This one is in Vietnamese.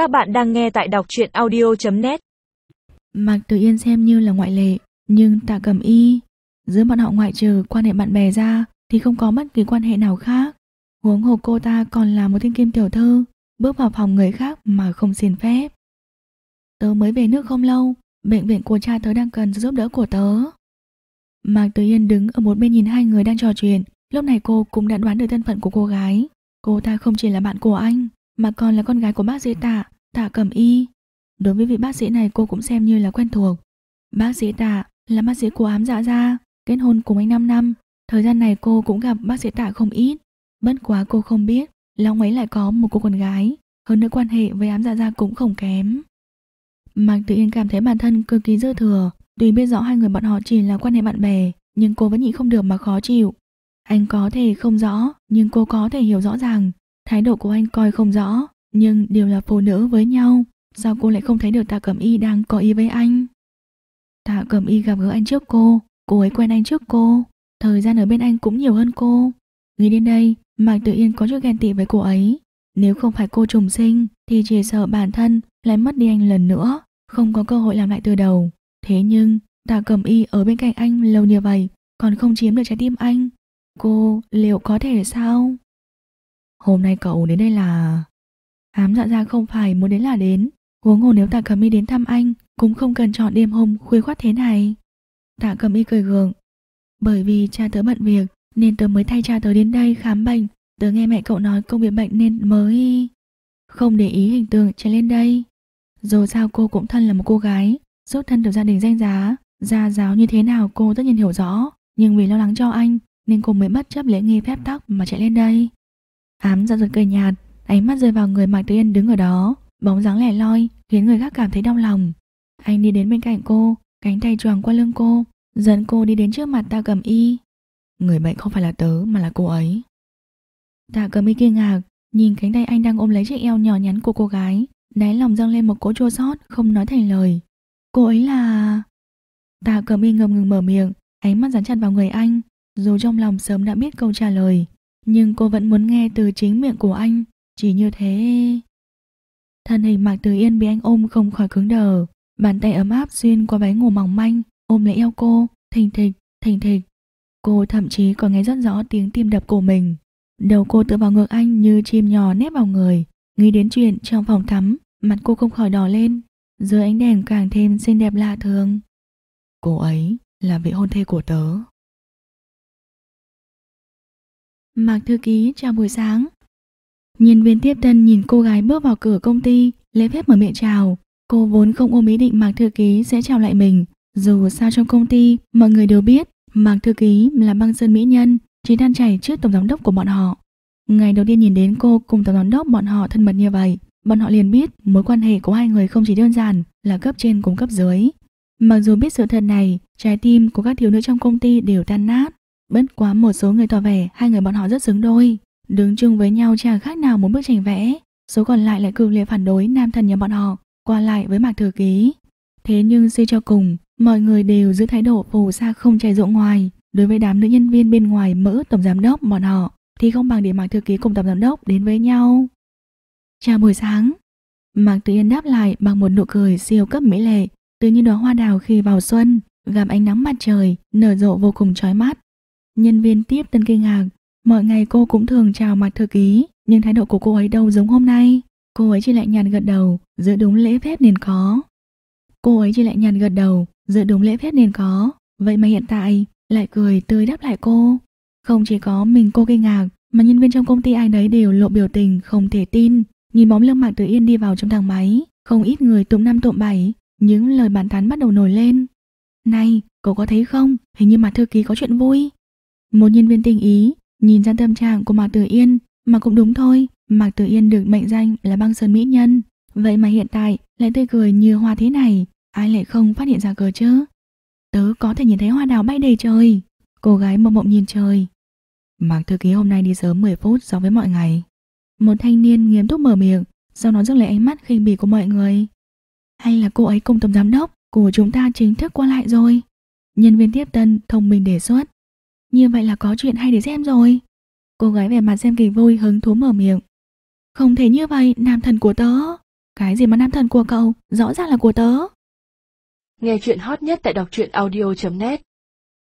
Các bạn đang nghe tại đọc truyện audio.net Mạc Tử Yên xem như là ngoại lệ, nhưng tạ cầm y. Giữa bọn họ ngoại trừ quan hệ bạn bè ra thì không có bất kỳ quan hệ nào khác. Huống hồ cô ta còn là một thiên kim tiểu thư, bước vào phòng người khác mà không xin phép. Tớ mới về nước không lâu, bệnh viện của cha tớ đang cần sự giúp đỡ của tớ. Mạc Tử Yên đứng ở một bên nhìn hai người đang trò chuyện, lúc này cô cũng đã đoán được thân phận của cô gái. Cô ta không chỉ là bạn của anh, mà còn là con gái của bác sĩ Tạ, Tạ Cẩm Y. Đối với vị bác sĩ này cô cũng xem như là quen thuộc. Bác sĩ Tạ là bác sĩ của ám dạ gia, kết hôn cùng anh 5 năm. Thời gian này cô cũng gặp bác sĩ Tạ không ít. Bất quá cô không biết là ông ấy lại có một cô con gái, hơn nữa quan hệ với ám dạ gia cũng không kém. Mạc Tử Yên cảm thấy bản thân cực kỳ dư thừa, tuy biết rõ hai người bọn họ chỉ là quan hệ bạn bè, nhưng cô vẫn nhịn không được mà khó chịu. Anh có thể không rõ, nhưng cô có thể hiểu rõ ràng. Thái độ của anh coi không rõ, nhưng đều là phụ nữ với nhau. Sao cô lại không thấy được Tạ Cẩm Y đang có ý với anh? Tạ Cẩm Y gặp gỡ anh trước cô, cô ấy quen anh trước cô. Thời gian ở bên anh cũng nhiều hơn cô. Nghĩ đến đây, Mạc Tử Yên có chút ghen tị với cô ấy. Nếu không phải cô trùng sinh, thì chỉ sợ bản thân lại mất đi anh lần nữa, không có cơ hội làm lại từ đầu. Thế nhưng, Tạ Cẩm Y ở bên cạnh anh lâu như vậy, còn không chiếm được trái tim anh, Cô liệu có thể sao? Hôm nay cậu đến đây là... Ám dạ ra không phải muốn đến là đến. Huống hồ nếu tạ cầm y đến thăm anh, Cũng không cần chọn đêm hôm khuya khoát thế này. Tạ cầm y cười gượng. Bởi vì cha tớ bận việc, Nên tớ mới thay cha tớ đến đây khám bệnh. Tớ nghe mẹ cậu nói công việc bệnh nên mới Không để ý hình tượng chạy lên đây. Dù sao cô cũng thân là một cô gái, Xuất thân từ gia đình danh giá, Gia giáo như thế nào cô tất nhiên hiểu rõ. Nhưng vì lo lắng cho anh, nên cô mới bất chấp lễ nghi phép tắc mà chạy lên đây. Ám ra dần cười nhạt, ánh mắt rơi vào người Mạc Tử Yên đứng ở đó, bóng dáng lẻ loi khiến người khác cảm thấy đau lòng. Anh đi đến bên cạnh cô, cánh tay choàng qua lưng cô, dẫn cô đi đến trước mặt Tạ cầm y. Người bệnh không phải là tớ mà là cô ấy. Tạ cầm y kinh ngạc, nhìn cánh tay anh đang ôm lấy chiếc eo nhỏ nhắn của cô gái, đáy lòng dâng lên một cỗ chua xót không nói thành lời. Cô ấy là... Tạ cầm y ngầm ngừng mở miệng, ánh mắt dán chặt vào người anh, dù trong lòng sớm đã biết câu trả lời, nhưng cô vẫn muốn nghe từ chính miệng của anh, chỉ như thế. Thân hình Mạc Từ Yên bị anh ôm không khỏi cứng đờ, bàn tay ấm áp xuyên qua váy ngủ mỏng manh, ôm lấy eo cô, thình thịch, thình thịch. Cô thậm chí còn nghe rất rõ tiếng tim đập của mình. Đầu cô tựa vào ngực anh như chim nhỏ nép vào người, nghĩ đến chuyện trong phòng tắm, mặt cô không khỏi đỏ lên, dưới ánh đèn càng thêm xinh đẹp lạ thường. Cô ấy là vị hôn thê của tớ. Mạc thư ký chào buổi sáng. Nhân viên tiếp tân nhìn cô gái bước vào cửa công ty, lễ phép mở miệng chào. Cô vốn không ôm ý định Mạc thư ký sẽ chào lại mình. Dù sao trong công ty, mọi người đều biết Mạc thư ký là băng sơn mỹ nhân, chỉ đang chảy trước tổng giám đốc của bọn họ. Ngày đầu tiên nhìn đến cô cùng tổng giám đốc bọn họ thân mật như vậy, bọn họ liền biết mối quan hệ của hai người không chỉ đơn giản là cấp trên cùng cấp dưới. Mặc dù biết sự thật này, trái tim của các thiếu nữ trong công ty đều tan nát. Bất quá một số người tỏ vẻ hai người bọn họ rất xứng đôi, đứng chung với nhau chả khác nào muốn bức tranh vẽ. Số còn lại lại cường liệt phản đối nam thần nhà bọn họ, qua lại với Mạc Thừa Ký. Thế nhưng suy cho cùng, mọi người đều giữ thái độ phù sa không chảy rộng ngoài. Đối với đám nữ nhân viên bên ngoài mỡ tổng giám đốc bọn họ, thì không bằng để Mạc Thư Ký cùng tổng giám đốc đến với nhau. Chào buổi sáng. Mạc tự Yên đáp lại bằng một nụ cười siêu cấp mỹ lệ, tự như đóa hoa đào khi vào xuân, gặp ánh nắng mặt trời, nở rộ vô cùng chói mắt. Nhân viên tiếp tân kinh ngạc, mọi ngày cô cũng thường chào mặt thư ký, nhưng thái độ của cô ấy đâu giống hôm nay. Cô ấy chỉ lại nhàn gật đầu, giữ đúng lễ phép nên có. Cô ấy chỉ lại nhàn gật đầu, giữ đúng lễ phép nên có. Vậy mà hiện tại lại cười tươi đáp lại cô. Không chỉ có mình cô kinh ngạc, mà nhân viên trong công ty ai đấy đều lộ biểu tình không thể tin. Nhìn bóng lưng Mạc Tử Yên đi vào trong thang máy, không ít người tụm năm tụm bảy, những lời bàn tán bắt đầu nổi lên. Này, cậu có thấy không? Hình như mặt Thư Ký có chuyện vui. Một nhân viên tình ý nhìn ra tâm trạng của Mạc Tử Yên mà cũng đúng thôi, Mạc Tử Yên được mệnh danh là băng sơn mỹ nhân, vậy mà hiện tại lại tươi cười như hoa thế này, ai lại không phát hiện ra cờ chứ? Tớ có thể nhìn thấy hoa đào bay đầy trời. Cô gái mộng mộng nhìn trời. Mạc thư ký hôm nay đi sớm 10 phút so với mọi ngày. Một thanh niên nghiêm túc mở miệng, sau đó dứt lấy ánh mắt khinh bỉ của mọi người. Hay là cô ấy cùng tổng giám đốc của chúng ta chính thức qua lại rồi? Nhân viên tiếp tân thông minh đề xuất. Như vậy là có chuyện hay để xem rồi. Cô gái vẻ mặt xem kỳ vui hứng thú mở miệng. Không thể như vậy, nam thần của tớ. Cái gì mà nam thần của cậu, rõ ràng là của tớ. Nghe chuyện hot nhất tại đọc truyện audio.net